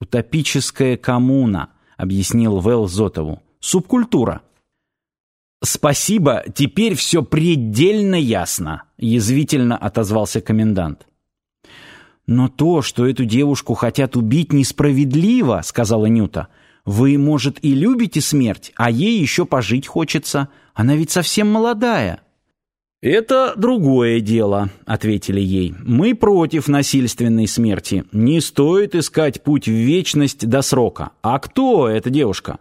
«Утопическая коммуна», — объяснил Вэл Зотову. «Субкультура». «Спасибо, теперь все предельно ясно», — язвительно отозвался комендант. «Но то, что эту девушку хотят убить, несправедливо», — сказала Нюта. «Вы, может, и любите смерть, а ей еще пожить хочется. Она ведь совсем молодая». «Это другое дело», — ответили ей. «Мы против насильственной смерти. Не стоит искать путь в вечность до срока. А кто эта девушка?»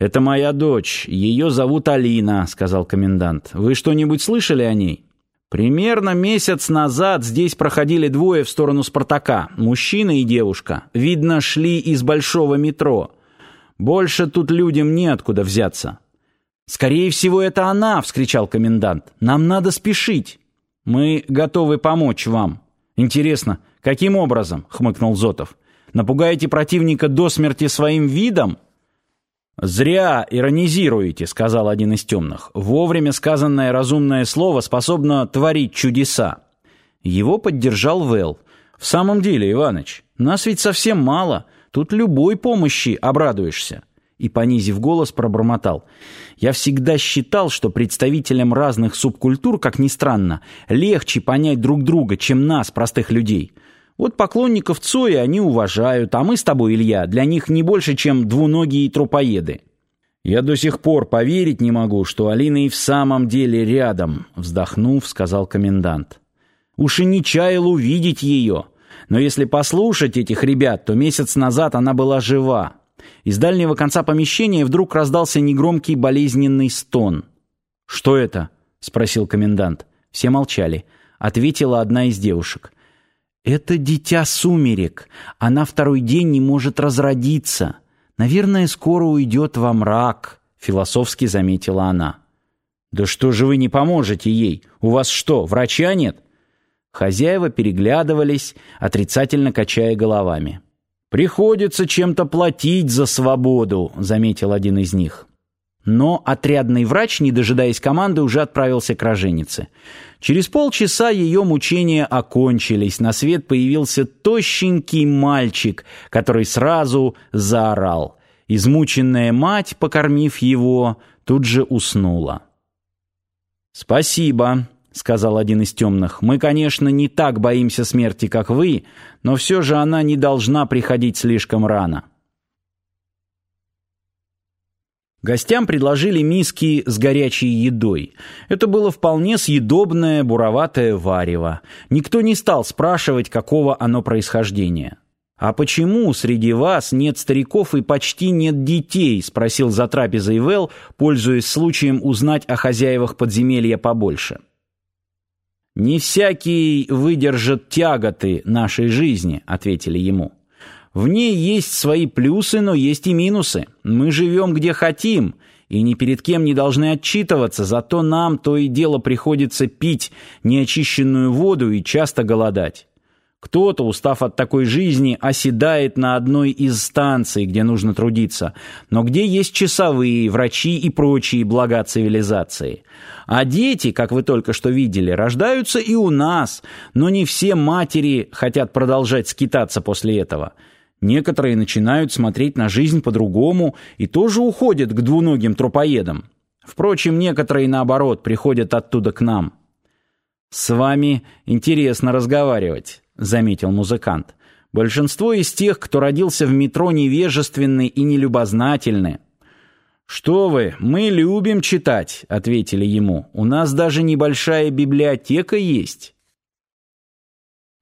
«Это моя дочь. Ее зовут Алина», — сказал комендант. «Вы что-нибудь слышали о ней?» Примерно месяц назад здесь проходили двое в сторону Спартака, мужчина и девушка. Видно, шли из большого метро. Больше тут людям неоткуда взяться. «Скорее всего, это она!» — вскричал комендант. «Нам надо спешить!» «Мы готовы помочь вам!» «Интересно, каким образом?» — хмыкнул Зотов. «Напугаете противника до смерти своим видом?» «Зря иронизируете», — сказал один из темных. «Вовремя сказанное разумное слово способно творить чудеса». Его поддержал Вэл. «В самом деле, Иваныч, нас ведь совсем мало. Тут любой помощи обрадуешься». И, понизив голос, пробормотал. «Я всегда считал, что представителям разных субкультур, как ни странно, легче понять друг друга, чем нас, простых людей». Вот поклонников Цоя они уважают, а мы с тобой, Илья, для них не больше, чем двуногие трупоеды. Я до сих пор поверить не могу, что Алина и в самом деле рядом, вздохнув, сказал комендант. Уж и не чаял увидеть ее. Но если послушать этих ребят, то месяц назад она была жива. Из дальнего конца помещения вдруг раздался негромкий болезненный стон. «Что это?» — спросил комендант. Все молчали. Ответила одна из девушек. «Это дитя сумерек. Она второй день не может разродиться. Наверное, скоро уйдет во мрак», — философски заметила она. «Да что же вы не поможете ей? У вас что, врача нет?» Хозяева переглядывались, отрицательно качая головами. «Приходится чем-то платить за свободу», — заметил один из них. Но отрядный врач, не дожидаясь команды, уже отправился к роженице. Через полчаса ее мучения окончились. На свет появился тощенький мальчик, который сразу заорал. Измученная мать, покормив его, тут же уснула. «Спасибо», — сказал один из темных. «Мы, конечно, не так боимся смерти, как вы, но все же она не должна приходить слишком рано». Гостям предложили миски с горячей едой. Это было вполне съедобное буроватое варево. Никто не стал спрашивать, какого оно происхождения. «А почему среди вас нет стариков и почти нет детей?» — спросил за трапезой Вэл, пользуясь случаем узнать о хозяевах подземелья побольше. «Не всякий выдержит тяготы нашей жизни», — ответили ему. В ней есть свои плюсы, но есть и минусы. Мы живем где хотим, и ни перед кем не должны отчитываться, зато нам то и дело приходится пить неочищенную воду и часто голодать. Кто-то, устав от такой жизни, оседает на одной из станций, где нужно трудиться, но где есть часовые, врачи и прочие блага цивилизации. А дети, как вы только что видели, рождаются и у нас, но не все матери хотят продолжать скитаться после этого – Некоторые начинают смотреть на жизнь по-другому и тоже уходят к двуногим трупоедам. Впрочем, некоторые, наоборот, приходят оттуда к нам. «С вами интересно разговаривать», — заметил музыкант. «Большинство из тех, кто родился в метро, невежественны и нелюбознательны». «Что вы, мы любим читать», — ответили ему. «У нас даже небольшая библиотека есть».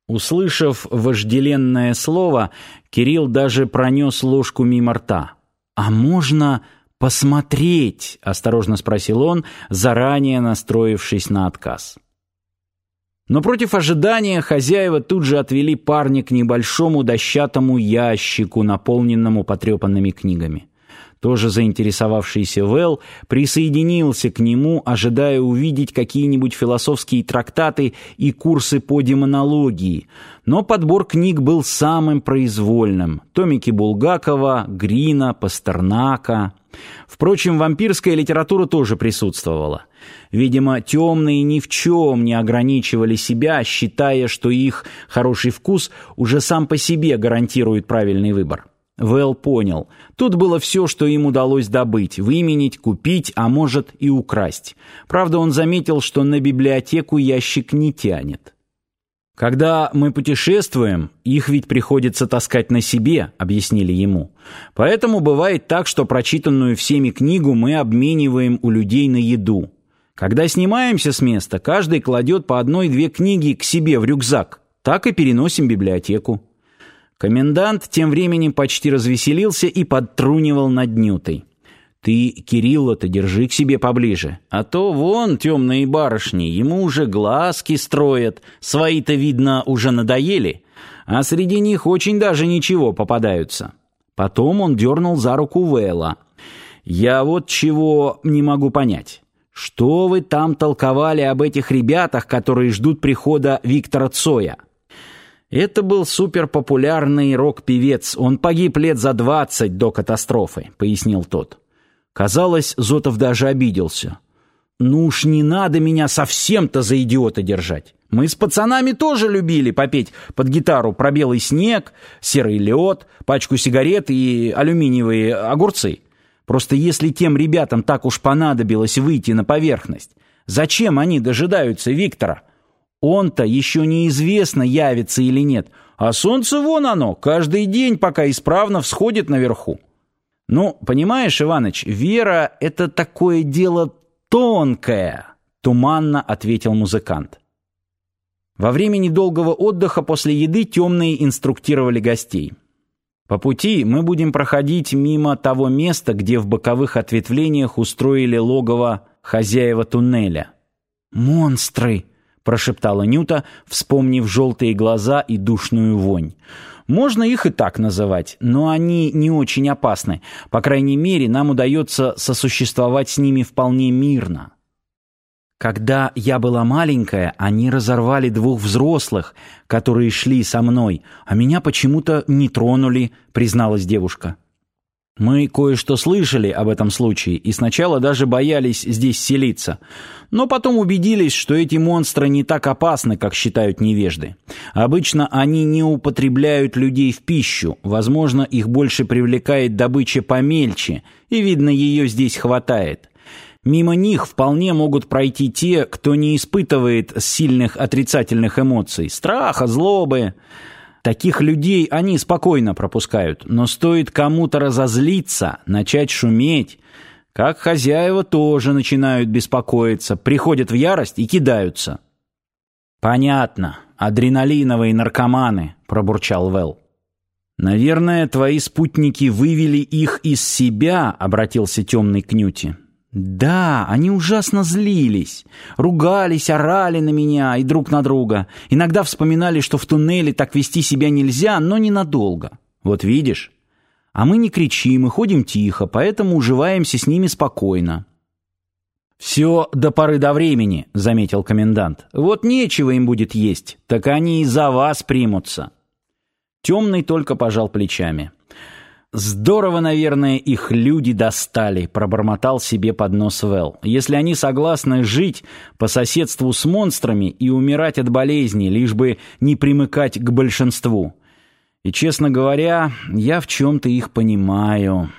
Услышав вожделенное слово, Кирилл даже пронес ложку мимо рта. «А можно посмотреть?» — осторожно спросил он, заранее настроившись на отказ. Но против ожидания хозяева тут же отвели парня к небольшому дощатому ящику, наполненному потрепанными книгами. Тоже заинтересовавшийся Вэл присоединился к нему, ожидая увидеть какие-нибудь философские трактаты и курсы по демонологии. Но подбор книг был самым произвольным. Томики Булгакова, Грина, Пастернака. Впрочем, вампирская литература тоже присутствовала. Видимо, темные ни в чем не ограничивали себя, считая, что их хороший вкус уже сам по себе гарантирует правильный выбор. Вэл понял. Тут было все, что им удалось добыть, выменить, купить, а может и украсть. Правда, он заметил, что на библиотеку ящик не тянет. «Когда мы путешествуем, их ведь приходится таскать на себе», — объяснили ему. «Поэтому бывает так, что прочитанную всеми книгу мы обмениваем у людей на еду. Когда снимаемся с места, каждый кладет по одной-две книги к себе в рюкзак. Так и переносим библиотеку». Комендант тем временем почти развеселился и подтрунивал над Нютой. «Ты, Кирилла-то, держи к себе поближе, а то вон темные барышни, ему уже глазки строят, свои-то, видно, уже надоели, а среди них очень даже ничего попадаются». Потом он дернул за руку Вэлла. «Я вот чего не могу понять. Что вы там толковали об этих ребятах, которые ждут прихода Виктора Цоя?» Это был суперпопулярный рок-певец. Он погиб лет за двадцать до катастрофы, пояснил тот. Казалось, Зотов даже обиделся. Ну уж не надо меня совсем-то за идиота держать. Мы с пацанами тоже любили попеть под гитару про белый снег, серый лед, пачку сигарет и алюминиевые огурцы. Просто если тем ребятам так уж понадобилось выйти на поверхность, зачем они дожидаются Виктора? Он-то еще неизвестно, явится или нет, а солнце вон оно, каждый день, пока исправно всходит наверху. Ну, понимаешь, Иваныч, вера — это такое дело тонкое, туманно ответил музыкант. Во время недолгого отдыха после еды темные инструктировали гостей. По пути мы будем проходить мимо того места, где в боковых ответвлениях устроили логово хозяева туннеля. «Монстры!» Прошептала Нюта, вспомнив желтые глаза и душную вонь. Можно их и так называть, но они не очень опасны. По крайней мере, нам удается сосуществовать с ними вполне мирно. Когда я была маленькая, они разорвали двух взрослых, которые шли со мной, а меня почему-то не тронули, призналась девушка. Мы кое-что слышали об этом случае и сначала даже боялись здесь селиться, но потом убедились, что эти монстры не так опасны, как считают невежды. Обычно они не употребляют людей в пищу, возможно, их больше привлекает добыча помельче, и, видно, ее здесь хватает. Мимо них вполне могут пройти те, кто не испытывает сильных отрицательных эмоций, страха, злобы... Таких людей они спокойно пропускают, но стоит кому-то разозлиться, начать шуметь, как хозяева тоже начинают беспокоиться, приходят в ярость и кидаются. «Понятно. Адреналиновые наркоманы», — пробурчал Вэл. «Наверное, твои спутники вывели их из себя», — обратился темный Кнюти. Да, они ужасно злились, ругались, орали на меня и друг на друга. Иногда вспоминали, что в туннеле так вести себя нельзя, но ненадолго. Вот видишь? А мы не кричим и ходим тихо, поэтому уживаемся с ними спокойно. «Все до поры до времени», — заметил комендант. «Вот нечего им будет есть, так они и за вас примутся». Темный только пожал плечами. «Здорово, наверное, их люди достали», — пробормотал себе под нос Вэл. «Если они согласны жить по соседству с монстрами и умирать от болезни, лишь бы не примыкать к большинству. И, честно говоря, я в чем-то их понимаю».